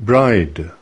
bride.